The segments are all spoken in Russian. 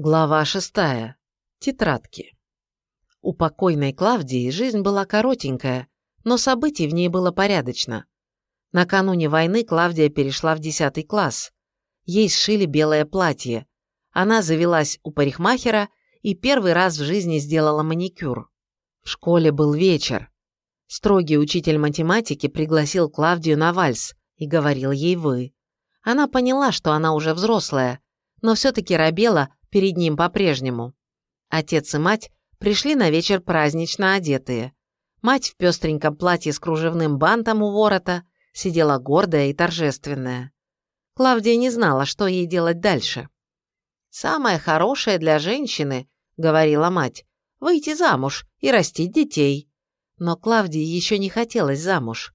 Глава шестая. Тетрадки. У покойной Клавдии жизнь была коротенькая, но событий в ней было порядочно. Накануне войны Клавдия перешла в 10 класс. Ей сшили белое платье. Она завелась у парикмахера и первый раз в жизни сделала маникюр. В школе был вечер. Строгий учитель математики пригласил Клавдию на вальс и говорил ей «вы». Она поняла, что она уже взрослая, но все-таки робела, перед ним по-прежнему. Отец и мать пришли на вечер празднично одетые. Мать в пестреньком платье с кружевным бантом у ворота сидела гордая и торжественная. Клавдия не знала, что ей делать дальше. «Самое хорошее для женщины», — говорила мать, — «выйти замуж и растить детей». Но Клавдии еще не хотелось замуж.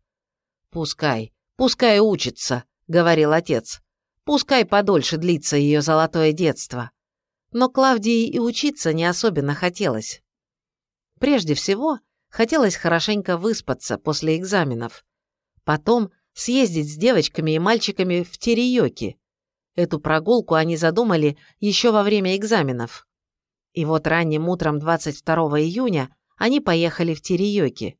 «Пускай, пускай учится», — говорил отец. «Пускай подольше длится ее золотое детство но Клавдии и учиться не особенно хотелось. Прежде всего, хотелось хорошенько выспаться после экзаменов. Потом съездить с девочками и мальчиками в Териёки. Эту прогулку они задумали еще во время экзаменов. И вот ранним утром 22 июня они поехали в Териёки.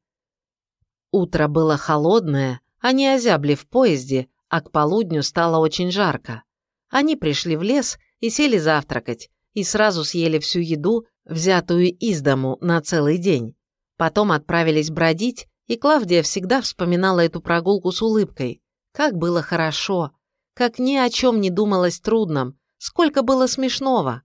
Утро было холодное, они озябли в поезде, а к полудню стало очень жарко. Они пришли в лес и сели завтракать, и сразу съели всю еду, взятую из дому на целый день. Потом отправились бродить, и Клавдия всегда вспоминала эту прогулку с улыбкой. Как было хорошо, как ни о чем не думалось трудном, сколько было смешного.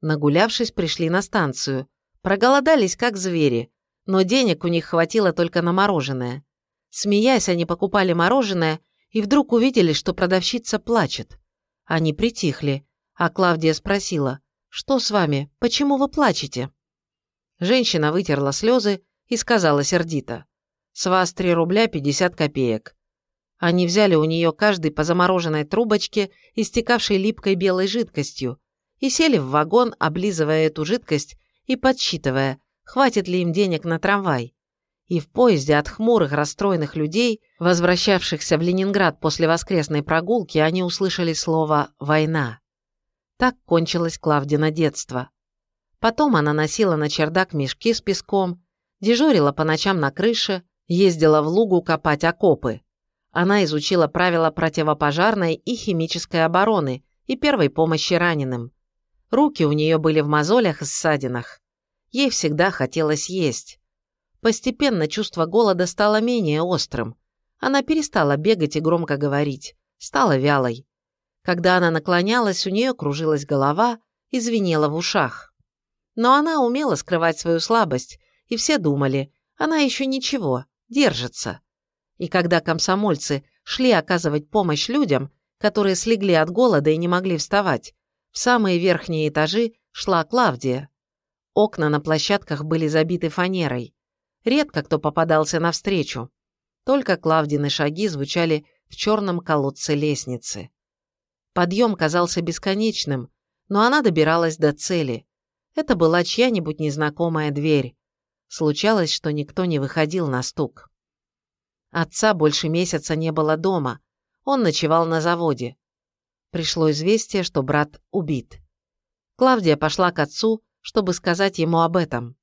Нагулявшись, пришли на станцию. Проголодались, как звери, но денег у них хватило только на мороженое. Смеясь, они покупали мороженое и вдруг увидели, что продавщица плачет. Они притихли, а Клавдия спросила, «Что с вами? Почему вы плачете?» Женщина вытерла слезы и сказала сердито. «С вас три рубля пятьдесят копеек». Они взяли у нее каждый по замороженной трубочке, истекавшей липкой белой жидкостью, и сели в вагон, облизывая эту жидкость и подсчитывая, хватит ли им денег на трамвай. И в поезде от хмурых, расстроенных людей, возвращавшихся в Ленинград после воскресной прогулки, они услышали слово «война». Так кончилось Клавдина детство. Потом она носила на чердак мешки с песком, дежурила по ночам на крыше, ездила в лугу копать окопы. Она изучила правила противопожарной и химической обороны и первой помощи раненым. Руки у нее были в мозолях и ссадинах. Ей всегда хотелось есть. Постепенно чувство голода стало менее острым. Она перестала бегать и громко говорить, стала вялой. Когда она наклонялась, у нее кружилась голова и звенела в ушах. Но она умела скрывать свою слабость, и все думали, она еще ничего, держится. И когда комсомольцы шли оказывать помощь людям, которые слегли от голода и не могли вставать, в самые верхние этажи шла Клавдия. Окна на площадках были забиты фанерой. Редко кто попадался навстречу. Только Клавдины шаги звучали в черном колодце лестницы. Подъем казался бесконечным, но она добиралась до цели. Это была чья-нибудь незнакомая дверь. Случалось, что никто не выходил на стук. Отца больше месяца не было дома. Он ночевал на заводе. Пришло известие, что брат убит. Клавдия пошла к отцу, чтобы сказать ему об этом.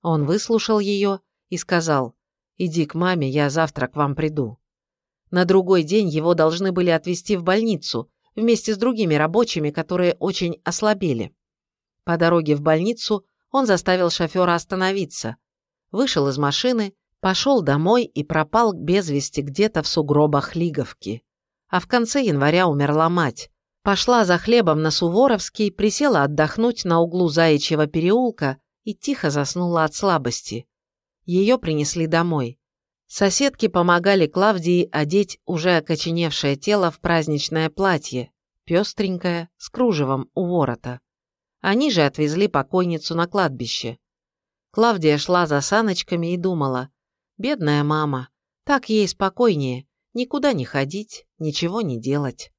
Он выслушал ее и сказал, «Иди к маме, я завтра к вам приду». На другой день его должны были отвезти в больницу, вместе с другими рабочими, которые очень ослабели. По дороге в больницу он заставил шофера остановиться, вышел из машины, пошел домой и пропал без вести где-то в сугробах Лиговки. А в конце января умерла мать. Пошла за хлебом на Суворовский, присела отдохнуть на углу Заячьего переулка и тихо заснула от слабости. Ее принесли домой. Соседки помогали Клавдии одеть уже окоченевшее тело в праздничное платье, пестренькое, с кружевом у ворота. Они же отвезли покойницу на кладбище. Клавдия шла за саночками и думала, «Бедная мама, так ей спокойнее, никуда не ходить, ничего не делать».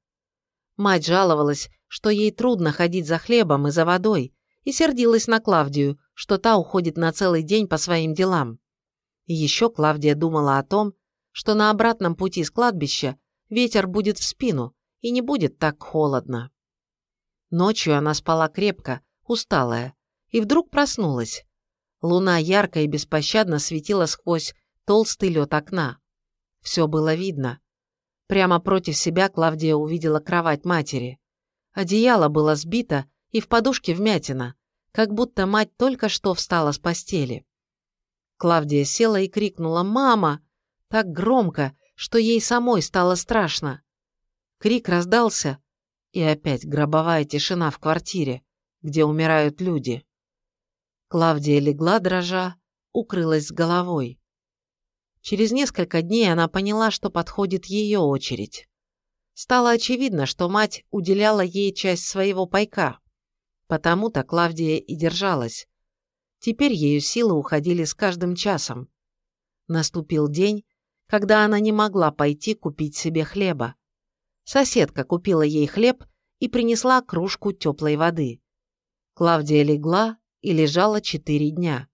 Мать жаловалась, что ей трудно ходить за хлебом и за водой, и сердилась на Клавдию, что та уходит на целый день по своим делам. Еще Клавдия думала о том, что на обратном пути с кладбища ветер будет в спину и не будет так холодно. Ночью она спала крепко, усталая, и вдруг проснулась. Луна ярко и беспощадно светила сквозь толстый лед окна. Все было видно. Прямо против себя Клавдия увидела кровать матери. Одеяло было сбито и в подушке вмятина, как будто мать только что встала с постели. Клавдия села и крикнула «Мама!» так громко, что ей самой стало страшно. Крик раздался, и опять гробовая тишина в квартире, где умирают люди. Клавдия легла дрожа, укрылась с головой. Через несколько дней она поняла, что подходит ее очередь. Стало очевидно, что мать уделяла ей часть своего пайка. Потому-то Клавдия и держалась. Теперь ее силы уходили с каждым часом. Наступил день, когда она не могла пойти купить себе хлеба. Соседка купила ей хлеб и принесла кружку теплой воды. Клавдия легла и лежала четыре дня.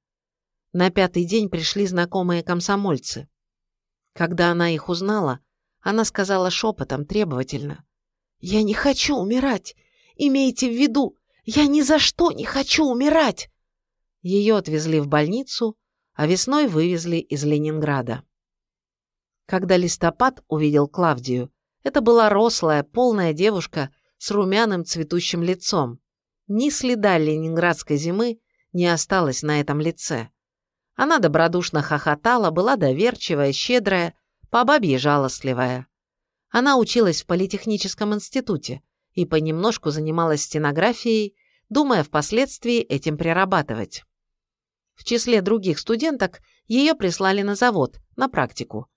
На пятый день пришли знакомые комсомольцы. Когда она их узнала, она сказала шепотом, требовательно. «Я не хочу умирать! Имейте в виду, я ни за что не хочу умирать!» Ее отвезли в больницу, а весной вывезли из Ленинграда. Когда листопад увидел Клавдию, это была рослая, полная девушка с румяным цветущим лицом. Ни следа ленинградской зимы не осталось на этом лице. Она добродушно хохотала, была доверчивая, щедрая, по бабье жалостливая. Она училась в политехническом институте и понемножку занималась стенографией, думая впоследствии этим прирабатывать. В числе других студенток ее прислали на завод, на практику.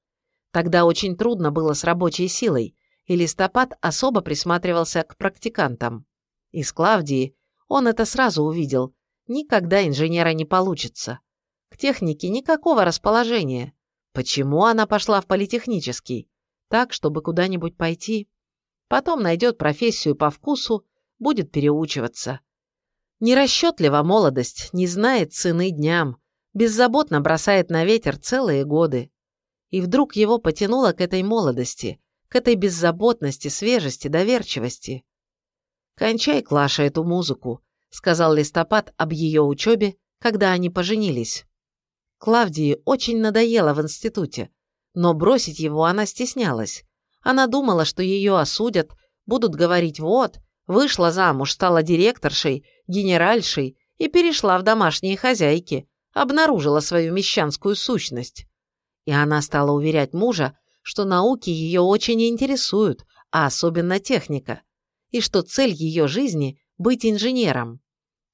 Тогда очень трудно было с рабочей силой, и Листопад особо присматривался к практикантам. Из Клавдии он это сразу увидел. Никогда инженера не получится. К технике никакого расположения. Почему она пошла в политехнический? Так, чтобы куда-нибудь пойти. Потом найдет профессию по вкусу, будет переучиваться. Нерасчетлива молодость, не знает цены дням, беззаботно бросает на ветер целые годы. И вдруг его потянуло к этой молодости, к этой беззаботности, свежести, доверчивости. «Кончай, Клаша, эту музыку», — сказал Листопад об ее учебе, когда они поженились. Клавдии очень надоело в институте, но бросить его она стеснялась. Она думала, что ее осудят, будут говорить «вот», вышла замуж, стала директоршей, генеральшей и перешла в домашние хозяйки, обнаружила свою мещанскую сущность. И она стала уверять мужа, что науки ее очень интересуют, а особенно техника, и что цель ее жизни – быть инженером.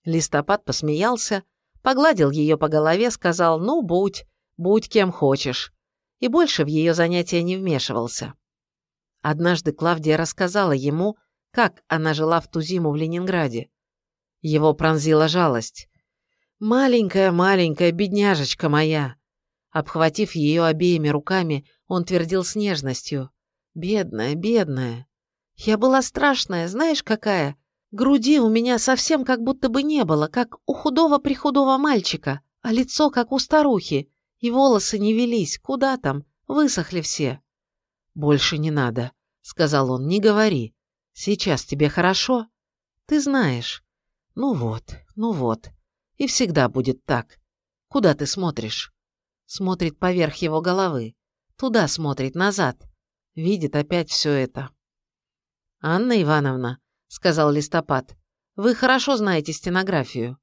Листопад посмеялся, погладил ее по голове, сказал «ну, будь, будь кем хочешь», и больше в ее занятия не вмешивался. Однажды Клавдия рассказала ему, как она жила в ту зиму в Ленинграде. Его пронзила жалость. «Маленькая-маленькая бедняжечка моя!» Обхватив ее обеими руками, он твердил с нежностью. «Бедная, бедная! Я была страшная, знаешь какая? Груди у меня совсем как будто бы не было, как у худого-прихудого мальчика, а лицо как у старухи, и волосы не велись, куда там, высохли все». «Больше не надо», — сказал он, — «не говори. Сейчас тебе хорошо? Ты знаешь. Ну вот, ну вот. И всегда будет так. Куда ты смотришь? Смотрит поверх его головы. Туда смотрит, назад. Видит опять все это. «Анна Ивановна», — сказал Листопад, — «вы хорошо знаете стенографию».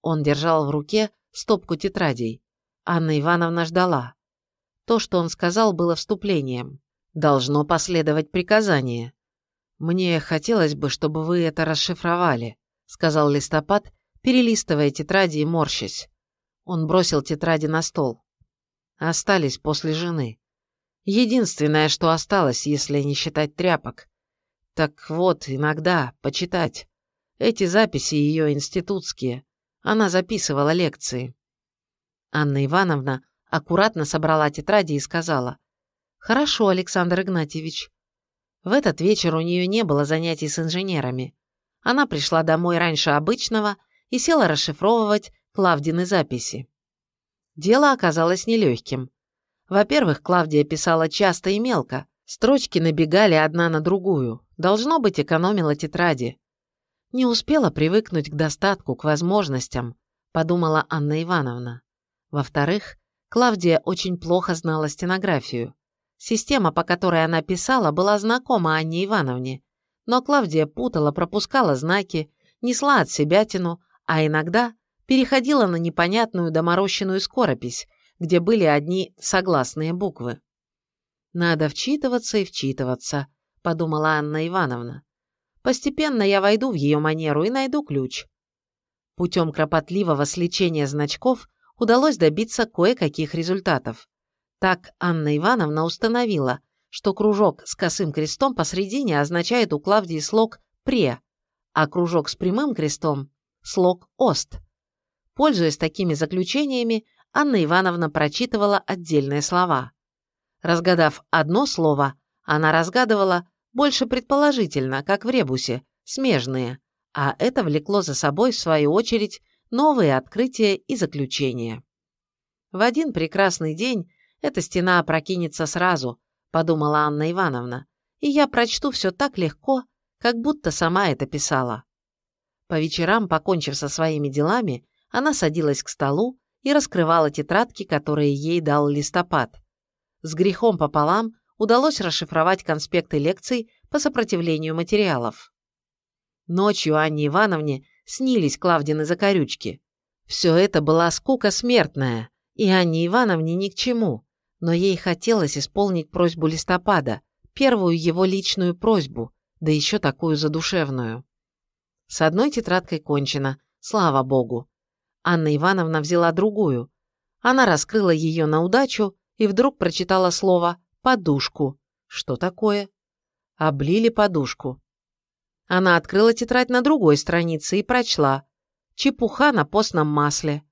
Он держал в руке стопку тетрадей. Анна Ивановна ждала. То, что он сказал, было вступлением. Должно последовать приказание. «Мне хотелось бы, чтобы вы это расшифровали», — сказал Листопад, перелистывая тетради и морщась. Он бросил тетради на стол. Остались после жены. Единственное, что осталось, если не считать тряпок. Так вот, иногда, почитать. Эти записи ее институтские. Она записывала лекции. Анна Ивановна аккуратно собрала тетради и сказала. «Хорошо, Александр Игнатьевич, в этот вечер у нее не было занятий с инженерами. Она пришла домой раньше обычного и села расшифровывать Клавдины записи. Дело оказалось нелегким. Во-первых, Клавдия писала часто и мелко, строчки набегали одна на другую, должно быть, экономила тетради. Не успела привыкнуть к достатку, к возможностям, подумала Анна Ивановна. Во-вторых, Клавдия очень плохо знала стенографию. Система, по которой она писала, была знакома Анне Ивановне, но Клавдия путала, пропускала знаки, несла от себя тяну, а иногда переходила на непонятную доморощенную скоропись, где были одни согласные буквы. «Надо вчитываться и вчитываться», — подумала Анна Ивановна. «Постепенно я войду в ее манеру и найду ключ». Путем кропотливого сличения значков удалось добиться кое-каких результатов. Так Анна Ивановна установила, что кружок с косым крестом посредине означает у Клавдии слог «пре», а кружок с прямым крестом – слог «ост». Пользуясь такими заключениями, Анна Ивановна прочитывала отдельные слова. Разгадав одно слово, она разгадывала больше предположительно, как в ребусе, смежные, а это влекло за собой, в свою очередь, новые открытия и заключения. В один прекрасный день эта стена опрокинется сразу, подумала Анна Ивановна, и я прочту все так легко, как будто сама это писала. По вечерам, покончив со своими делами, она садилась к столу и раскрывала тетрадки, которые ей дал листопад. С грехом пополам удалось расшифровать конспекты лекций по сопротивлению материалов. Ночью Анне Ивановне снились Клавдины закорючки. Все это была скука смертная, и Анне Ивановне ни к чему, но ей хотелось исполнить просьбу листопада, первую его личную просьбу, да еще такую задушевную. С одной тетрадкой кончено, слава богу. Анна Ивановна взяла другую. Она раскрыла ее на удачу и вдруг прочитала слово «подушку». Что такое? Облили подушку. Она открыла тетрадь на другой странице и прочла «Чепуха на постном масле».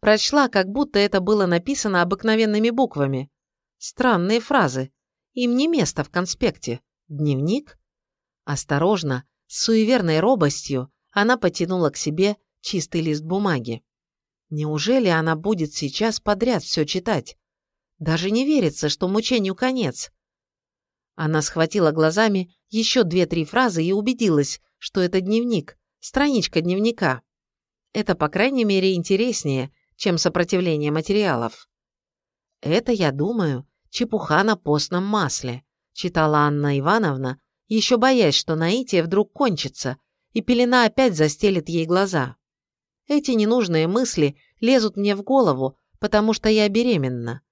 Прочла, как будто это было написано обыкновенными буквами. Странные фразы. Им не место в конспекте. Дневник? Осторожно, с суеверной робостью, она потянула к себе чистый лист бумаги. Неужели она будет сейчас подряд все читать? Даже не верится, что мучению конец. Она схватила глазами еще две-три фразы и убедилась, что это дневник, страничка дневника. Это, по крайней мере, интереснее, чем сопротивление материалов. «Это, я думаю, чепуха на постном масле», читала Анна Ивановна, еще боясь, что наитие вдруг кончится, и пелена опять застелит ей глаза. Эти ненужные мысли лезут мне в голову, потому что я беременна.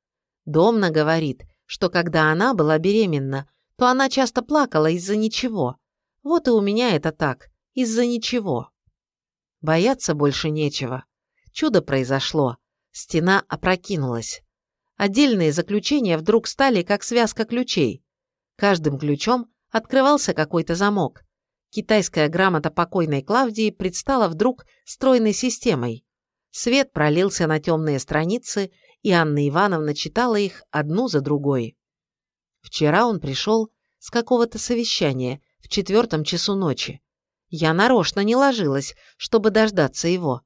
Домна говорит, что когда она была беременна, то она часто плакала из-за ничего. Вот и у меня это так, из-за ничего. Бояться больше нечего. Чудо произошло. Стена опрокинулась. Отдельные заключения вдруг стали как связка ключей. Каждым ключом открывался какой-то замок. Китайская грамота покойной Клавдии предстала вдруг стройной системой. Свет пролился на темные страницы, и Анна Ивановна читала их одну за другой. Вчера он пришел с какого-то совещания в четвертом часу ночи. Я нарочно не ложилась, чтобы дождаться его.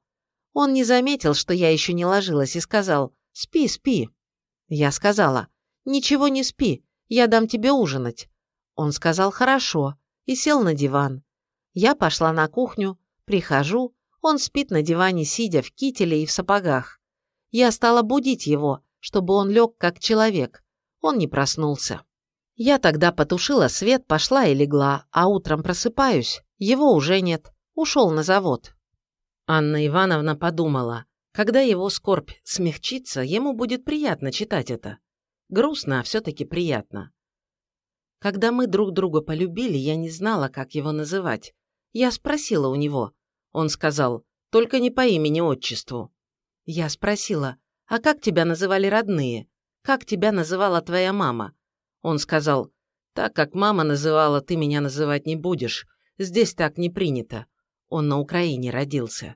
Он не заметил, что я еще не ложилась, и сказал «Спи, спи». Я сказала «Ничего не спи, я дам тебе ужинать». Он сказал «Хорошо» и сел на диван. Я пошла на кухню, прихожу, он спит на диване, сидя в кителе и в сапогах. Я стала будить его, чтобы он лег как человек. Он не проснулся. Я тогда потушила свет, пошла и легла, а утром просыпаюсь, его уже нет, ушел на завод. Анна Ивановна подумала, когда его скорбь смягчится, ему будет приятно читать это. Грустно, а все-таки приятно. Когда мы друг друга полюбили, я не знала, как его называть. Я спросила у него. Он сказал, только не по имени-отчеству. Я спросила, а как тебя называли родные? Как тебя называла твоя мама? Он сказал, так как мама называла, ты меня называть не будешь. Здесь так не принято. Он на Украине родился.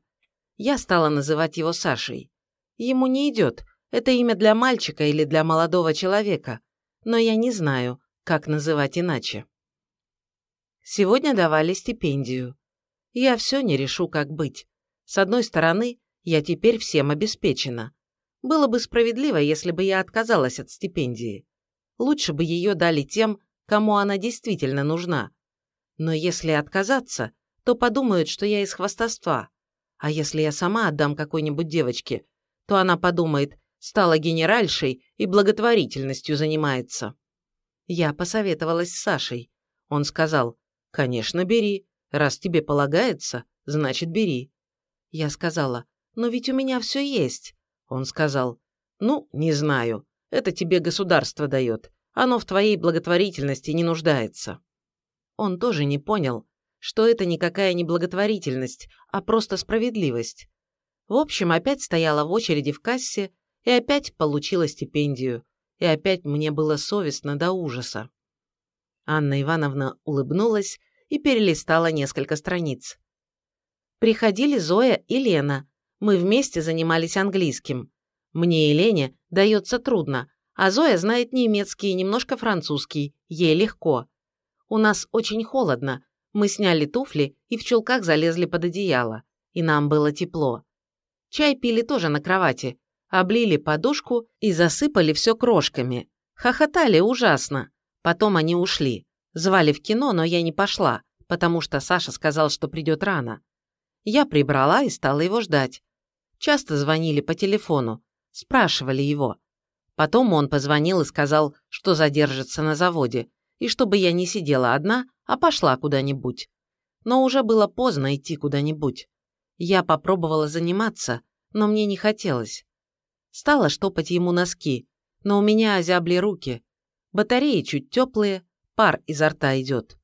Я стала называть его Сашей. Ему не идет. Это имя для мальчика или для молодого человека. Но я не знаю, как называть иначе. Сегодня давали стипендию. Я все не решу, как быть. С одной стороны, я теперь всем обеспечена. Было бы справедливо, если бы я отказалась от стипендии. Лучше бы ее дали тем, кому она действительно нужна. Но если отказаться, то подумают, что я из хвастовства. А если я сама отдам какой-нибудь девочке, то она подумает, стала генеральшей и благотворительностью занимается. Я посоветовалась с Сашей. Он сказал, конечно, бери. Раз тебе полагается, значит, бери. Я сказала, но ведь у меня все есть. Он сказал, ну, не знаю, это тебе государство дает. Оно в твоей благотворительности не нуждается. Он тоже не понял, что это никакая не благотворительность, а просто справедливость. В общем, опять стояла в очереди в кассе и опять получила стипендию. И опять мне было совестно до ужаса. Анна Ивановна улыбнулась и перелистала несколько страниц. Приходили Зоя и Лена. Мы вместе занимались английским. Мне и Лене дается трудно, а Зоя знает немецкий и немножко французский, ей легко. У нас очень холодно, мы сняли туфли и в чулках залезли под одеяло, и нам было тепло. Чай пили тоже на кровати, облили подушку и засыпали все крошками. Хохотали ужасно. Потом они ушли. Звали в кино, но я не пошла, потому что Саша сказал, что придет рано. Я прибрала и стала его ждать. Часто звонили по телефону, спрашивали его. Потом он позвонил и сказал, что задержится на заводе, и чтобы я не сидела одна, а пошла куда-нибудь. Но уже было поздно идти куда-нибудь. Я попробовала заниматься, но мне не хотелось. Стала штопать ему носки, но у меня озябли руки. Батареи чуть теплые, пар изо рта идет.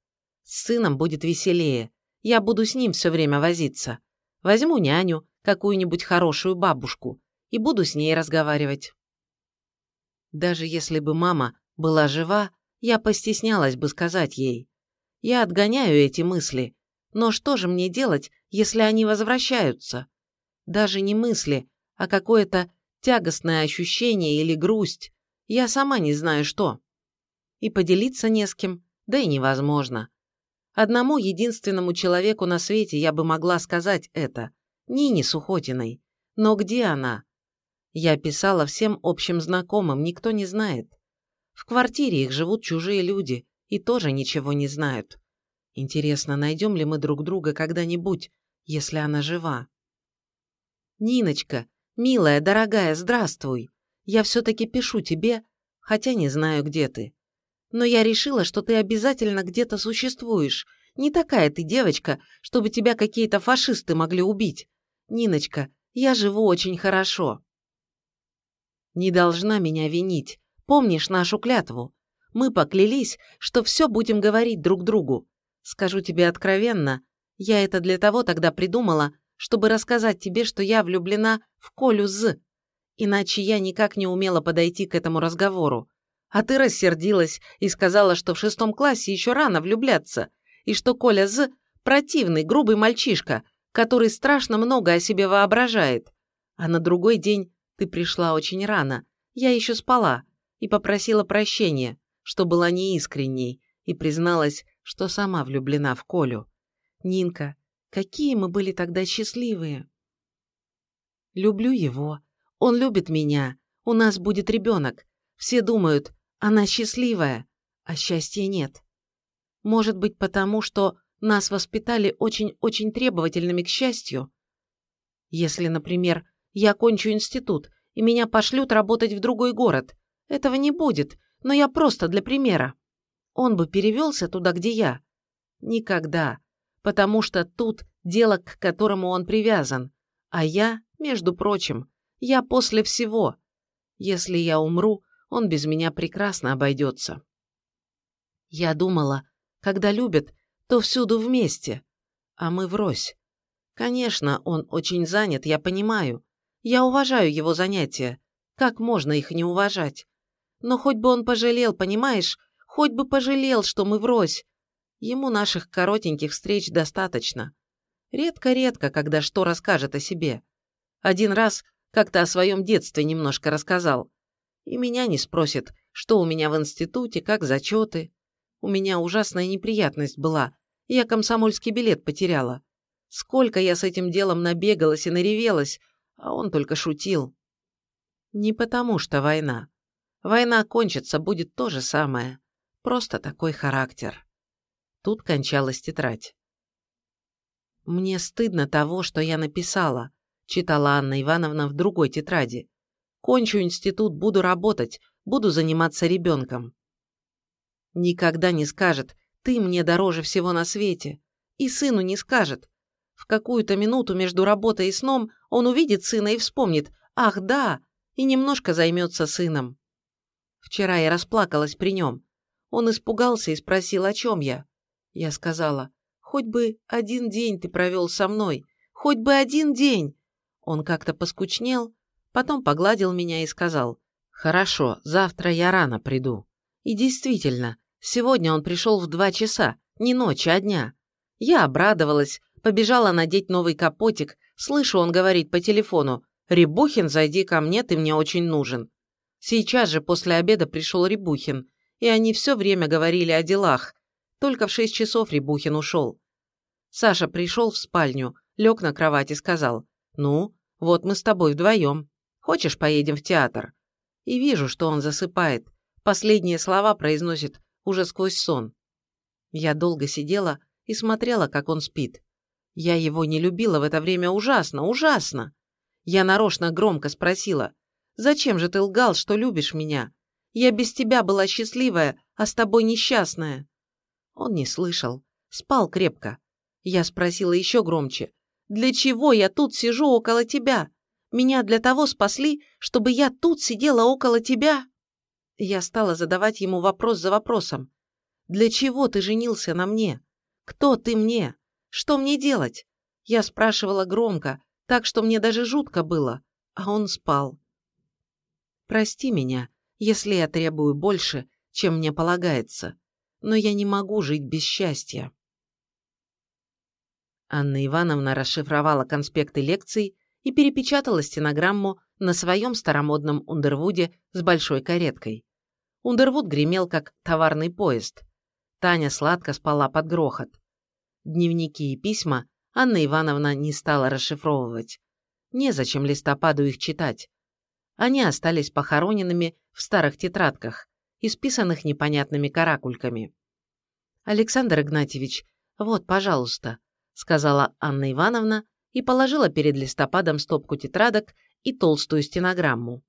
С сыном будет веселее. Я буду с ним все время возиться. Возьму няню, какую-нибудь хорошую бабушку, и буду с ней разговаривать. Даже если бы мама была жива, я постеснялась бы сказать ей. Я отгоняю эти мысли, но что же мне делать, если они возвращаются? Даже не мысли, а какое-то тягостное ощущение или грусть. Я сама не знаю что. И поделиться не с кем, да и невозможно. Одному единственному человеку на свете я бы могла сказать это. Нине Сухотиной. Но где она? Я писала всем общим знакомым, никто не знает. В квартире их живут чужие люди и тоже ничего не знают. Интересно, найдем ли мы друг друга когда-нибудь, если она жива? Ниночка, милая, дорогая, здравствуй. Я все-таки пишу тебе, хотя не знаю, где ты. Но я решила, что ты обязательно где-то существуешь. Не такая ты девочка, чтобы тебя какие-то фашисты могли убить. Ниночка, я живу очень хорошо. Не должна меня винить. Помнишь нашу клятву? Мы поклялись, что все будем говорить друг другу. Скажу тебе откровенно, я это для того тогда придумала, чтобы рассказать тебе, что я влюблена в Колю З. Иначе я никак не умела подойти к этому разговору. А ты рассердилась и сказала, что в шестом классе еще рано влюбляться, и что Коля З – противный, грубый мальчишка, который страшно много о себе воображает. А на другой день ты пришла очень рано, я еще спала, и попросила прощения, что была неискренней, и призналась, что сама влюблена в Колю. Нинка, какие мы были тогда счастливые. Люблю его, он любит меня, у нас будет ребенок. Все думают, она счастливая, а счастья нет. Может быть, потому что нас воспитали очень-очень требовательными к счастью? Если, например, я кончу институт, и меня пошлют работать в другой город, этого не будет, но я просто для примера. Он бы перевелся туда, где я? Никогда, потому что тут дело, к которому он привязан, а я, между прочим, я после всего. Если я умру, он без меня прекрасно обойдется. Я думала, когда любят, то всюду вместе, а мы врозь. Конечно, он очень занят, я понимаю. Я уважаю его занятия. Как можно их не уважать? Но хоть бы он пожалел, понимаешь? Хоть бы пожалел, что мы врозь. Ему наших коротеньких встреч достаточно. Редко-редко, когда что расскажет о себе. Один раз как-то о своем детстве немножко рассказал. И меня не спросит, что у меня в институте, как зачеты. У меня ужасная неприятность была. Я комсомольский билет потеряла. Сколько я с этим делом набегалась и наревелась, а он только шутил. Не потому что война. Война кончится, будет то же самое. Просто такой характер. Тут кончалась тетрадь. «Мне стыдно того, что я написала», – читала Анна Ивановна в другой тетради. «Кончу институт, буду работать, буду заниматься ребенком». Никогда не скажет «ты мне дороже всего на свете», и сыну не скажет. В какую-то минуту между работой и сном он увидит сына и вспомнит «ах, да», и немножко займется сыном. Вчера я расплакалась при нем. Он испугался и спросил, о чем я. Я сказала, хоть бы один день ты провел со мной, хоть бы один день. Он как-то поскучнел, потом погладил меня и сказал, хорошо, завтра я рано приду. И действительно, сегодня он пришел в два часа, не ночи, а дня. Я обрадовалась, побежала надеть новый капотик, слышу, он говорит по телефону, «Рябухин, зайди ко мне, ты мне очень нужен». Сейчас же после обеда пришел Рябухин, и они все время говорили о делах. Только в шесть часов Рябухин ушел. Саша пришел в спальню, лег на кровать и сказал, «Ну, вот мы с тобой вдвоем. Хочешь, поедем в театр?» И вижу, что он засыпает. Последние слова произносит уже сквозь сон. Я долго сидела и смотрела, как он спит. Я его не любила в это время ужасно, ужасно. Я нарочно громко спросила, «Зачем же ты лгал, что любишь меня? Я без тебя была счастливая, а с тобой несчастная». Он не слышал, спал крепко. Я спросила еще громче, «Для чего я тут сижу около тебя? Меня для того спасли, чтобы я тут сидела около тебя?» Я стала задавать ему вопрос за вопросом. «Для чего ты женился на мне? Кто ты мне? Что мне делать?» Я спрашивала громко, так что мне даже жутко было, а он спал. «Прости меня, если я требую больше, чем мне полагается, но я не могу жить без счастья». Анна Ивановна расшифровала конспекты лекций и перепечатала стенограмму на своем старомодном Ундервуде с большой кареткой. Ундервуд гремел, как товарный поезд. Таня сладко спала под грохот. Дневники и письма Анна Ивановна не стала расшифровывать. Незачем листопаду их читать. Они остались похороненными в старых тетрадках, исписанных непонятными каракульками. «Александр Игнатьевич, вот, пожалуйста», — сказала Анна Ивановна и положила перед листопадом стопку тетрадок и толстую стенограмму.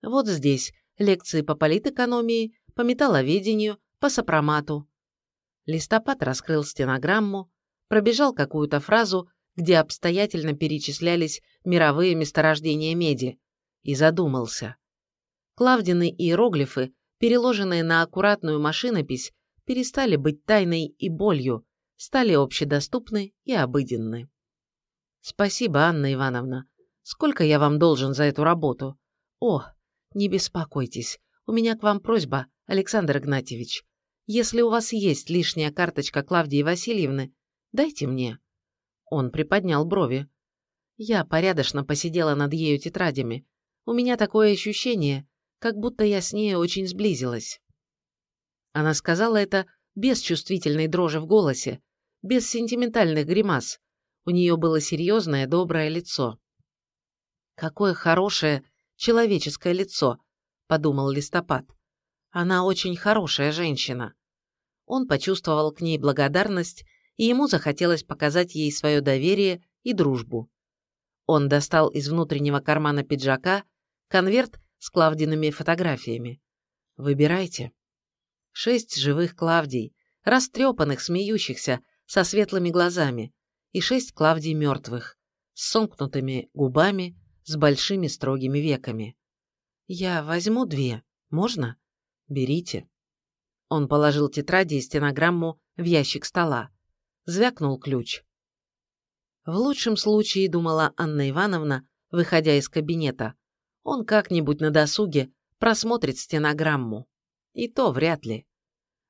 «Вот здесь лекции по политэкономии, по металловедению, по сопромату». Листопад раскрыл стенограмму, пробежал какую-то фразу, где обстоятельно перечислялись мировые месторождения меди, и задумался. Клавдины иероглифы, переложенные на аккуратную машинопись, перестали быть тайной и болью, стали общедоступны и обыденны. Спасибо, Анна Ивановна. Сколько я вам должен за эту работу? О, не беспокойтесь, у меня к вам просьба, Александр Игнатьевич. Если у вас есть лишняя карточка Клавдии Васильевны, Дайте мне». Он приподнял брови. Я порядочно посидела над ею тетрадями. У меня такое ощущение, как будто я с ней очень сблизилась. Она сказала это без чувствительной дрожи в голосе, без сентиментальных гримас. У нее было серьезное, доброе лицо. «Какое хорошее человеческое лицо», — подумал Листопад. «Она очень хорошая женщина». Он почувствовал к ней благодарность и ему захотелось показать ей свое доверие и дружбу. Он достал из внутреннего кармана пиджака конверт с Клавдиными фотографиями. «Выбирайте». Шесть живых Клавдий, растрепанных, смеющихся, со светлыми глазами, и шесть Клавдий мертвых, с сомкнутыми губами, с большими строгими веками. «Я возьму две. Можно?» «Берите». Он положил тетради и стенограмму в ящик стола. Звякнул ключ. В лучшем случае, думала Анна Ивановна, выходя из кабинета, он как-нибудь на досуге просмотрит стенограмму. И то вряд ли.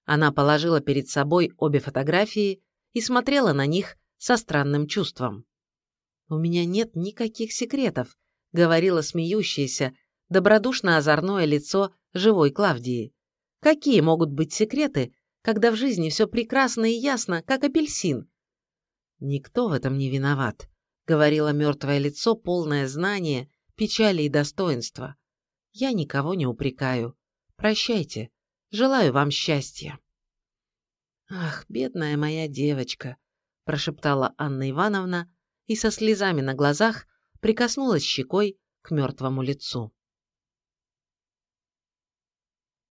Она положила перед собой обе фотографии и смотрела на них со странным чувством. «У меня нет никаких секретов», — говорила смеющееся, добродушно-озорное лицо живой Клавдии. «Какие могут быть секреты, когда в жизни все прекрасно и ясно, как апельсин. «Никто в этом не виноват», — говорило мертвое лицо, полное знания, печали и достоинства. «Я никого не упрекаю. Прощайте. Желаю вам счастья». «Ах, бедная моя девочка», – прошептала Анна Ивановна и со слезами на глазах прикоснулась щекой к мертвому лицу.